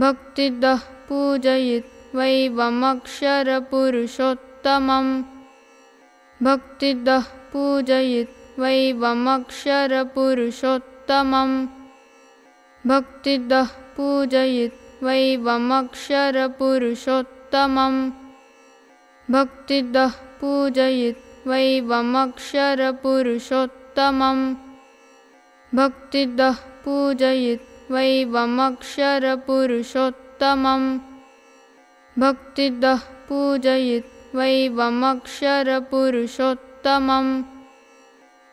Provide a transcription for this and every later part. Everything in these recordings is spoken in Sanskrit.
भक्तिदः पूजयित् वै वक्षर पुरुषोत्तमं भक्तिदः पूजयित् वै वमक्षर भक्तिदः पूजयित् भक्तिदः पूजयित् भक्तिदः पूजयित् वै भक्तिदः पूजयित् वैक्षर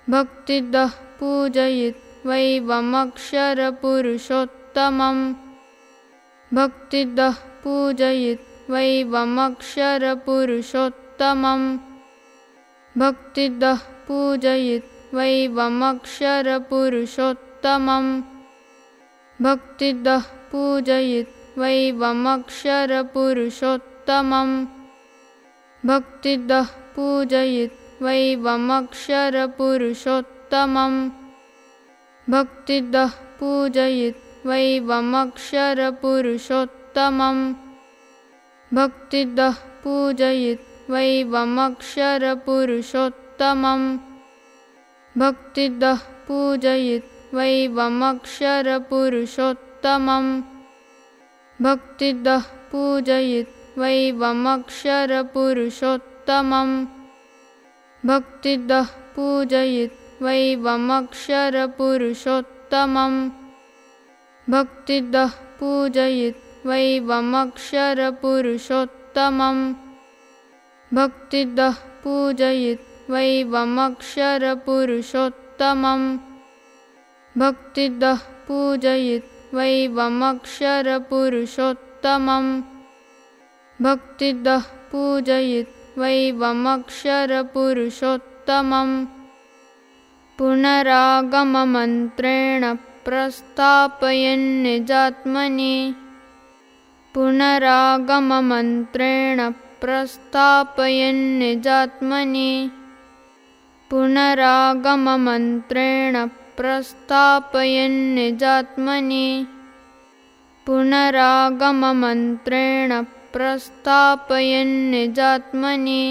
भक्तिदः पूजयित् वैक्षर भक्तिदः पूजयित् वै भक्तिदः पूजयित् वैवमक्षरपुरुषोत्तमम्। वक्षर भक्तिदः पूजयित्वैवमक्षरपुरुषोत्तमम् भक्तिदः पूजयित्वैवमक्षरपुरुषोत्तमम् भक्तिदः पूजयित्वैवमक्षरपुरुषोत्तमम् भक्तिदः पूजयित्वैवमक्षरपुरुषोत्तमम् भक्तिदः वै वमक्षर पुरुषोत्तमं भक्तिदः पूजयित् वै भक्तिदः पूजयित् वैक्षर भक्तिदः पूजयित् वै भक्तिदः पूजयित् वैवमक्षरपुरुषोत्तमम्। भक्तिदः पूजयित् वैवमक्षरपुरुषोत्तमं भक्तिदः पूजयित् पुनरागममन्त्रेण प्रस्थापयन्निजात्मनि पुनरागममन्त्रेण प्रस्थापयन्निजात्मनि पुनरागममन्त्रेण प्रस्थापयन्निजात्मनि पुनरागममन्त्रेण प्रस्थापयन्निजात्मनि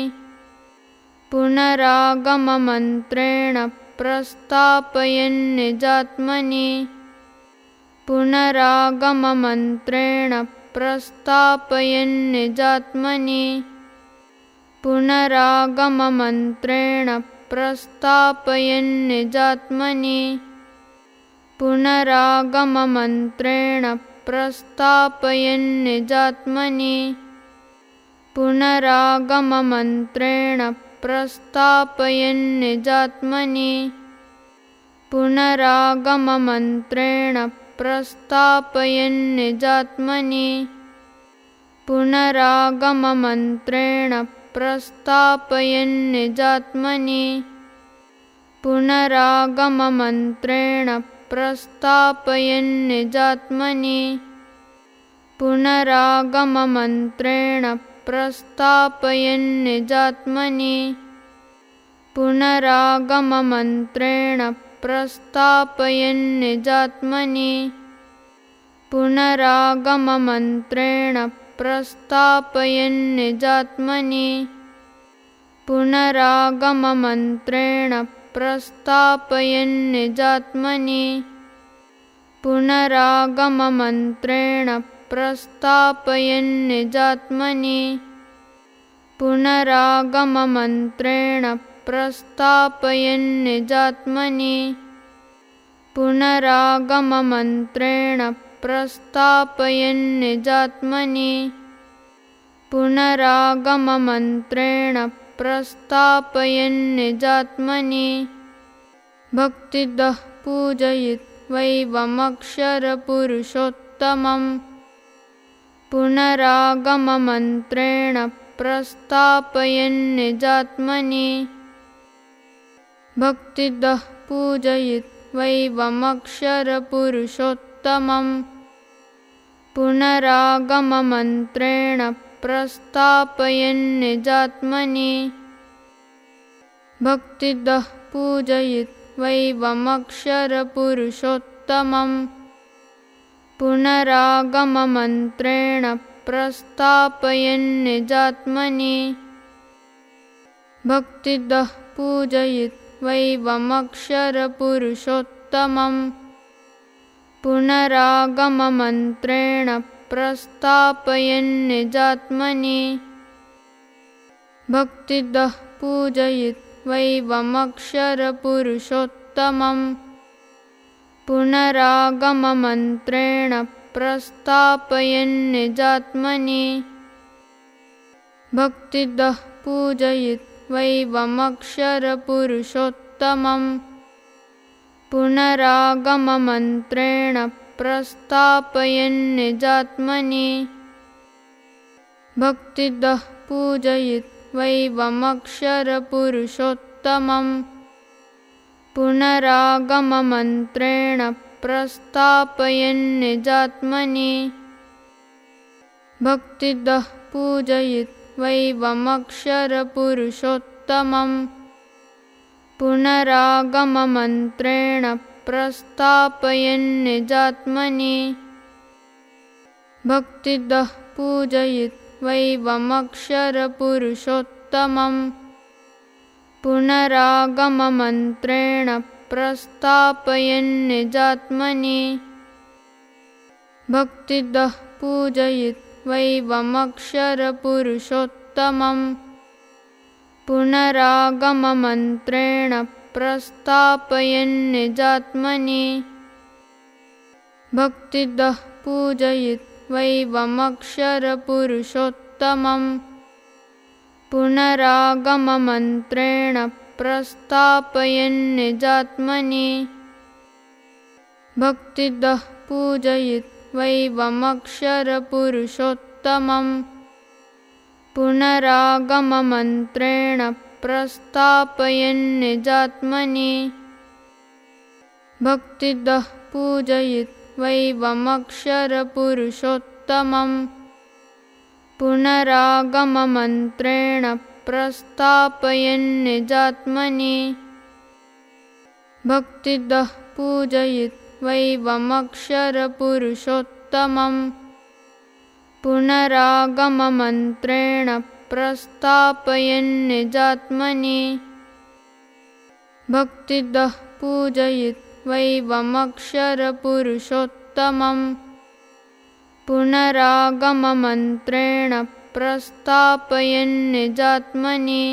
पुनरागममन्त्रेण प्रस्थापयन्निजात्मनि पुनरागममन्त्रेण प्रस्थापयन्निजात्मनि पुनरागममन्त्रेण प्रस्थापयन् जात्मनि। पुनरागममन्त्रेण प्रस्थापयन्जात्मनि पुनरागममन्त्रेण प्रस्थापयन्जात्मनि पुनरागममन्त्रेण प्रस्थापयन्जात्मनि पुनरागममन्त्रेण प्रस्थापयन्निजात्मनि पुनरागममन्त्रेण प्रस्थापयन्निजात्मनि पुनरागममन्त्रेण प्रस्थापयन्निजात्मनि पुनरागममन्त्रेण प्रस्थापयन्निजात्मनि पुनरागममन्त्रेण प्रस्थापयन्निजात्मनि पुनरागममन्त्रेण प्रस्थापयन्निजात्मनि पुनरागममन्त्रेण प्रस्थापयन्निजात्मनि पुनरागममन्त्रेण प्रस्थापयन्निजात्मनि पुनरागममन्त्रेण प्रस्थापयन्निजात्मनि पुनरागममन्त्रेण प्रस्थापयन्निजात्मनि भक्तिदः पूजयित्वैवमक्षरपुरुषोत्तमम् पुनरागममन्त्रेण प्रस्थापयन्निजात्मनि भक्तिदः पूजयित्वैवमक्षरपुरुषोत्तमम् पुनरागममन्त्रेण प्रस्थापयन्निजात्मनि भक्तिदः पूजयित्वैवमक्षरपुरुषोत्तमम् पुनरागममन्त्रेण प्रस्थापयन्निजात्मनि भक्तिदः पूजयित्वैवमक्षरपुरुषोत्तमम् पुनरागममन्त्रेण प्रस्थापयन्निजात्मनि भक्तिदः पूजयित्वैवमक्षरपुरुषोत्तमम् पुनरागममन्त्रेण प्रस्थापयन्निजात्मनि भक्तिदः पूजयित्वैवमक्षरपुरुषोत्तमम् पुनरागममन्त्रेण प्रस्थापयन्निजात्मनि भक्तिदः पूजयित्वैवमक्षरपुरुषोत्तमम् पुनरागममन्त्रेण प्रस्थापयन्निजात्मनि भक्तिदः पूजयित्वैवमक्षरपुरुषोत्तमम् पुनरागममन्त्रेण प्रस्थापयन्निजात्मनि भक्तिदः पूजयित्वैवमक्षरपुरुषोत्तमम् पुनरागममन्त्रेण प्रस्थापयन्निजात्मनि भक्तिदः पूजयित्वैवमक्षरपुरुषोत्तमम् पुनरागममन्त्रेण प्रस्थापयन्निजात्मनि भक्तिदः पूजयित्वैवमक्षरपुरुषोत्तमम् पुनरागममन्त्रेण प्रस्थापयन्निजात्मनि भक्तिदः पूजयित्वैवमक्षरपुरुषोत्तमम् पुनरागममन्त्रेण प्रस्थापयन्निजात्मनि भक्तिदः पूजयित्वैवमक्षरपुरुषोत्तमम् पुनरागममन्त्रेण प्रस्थापयन्निजात्मनि भक्तिदः पूजयित्वैवमक्षरपुरुषोत्तमम् पुनरागममन्त्रेण प्रस्थापयन्निजात्मनि भक्तिदः पूजयित्वैवमक्षरपुरुषोत्तमम् पुनरागममन्त्रेण प्रस्थापयन्निजात्मनि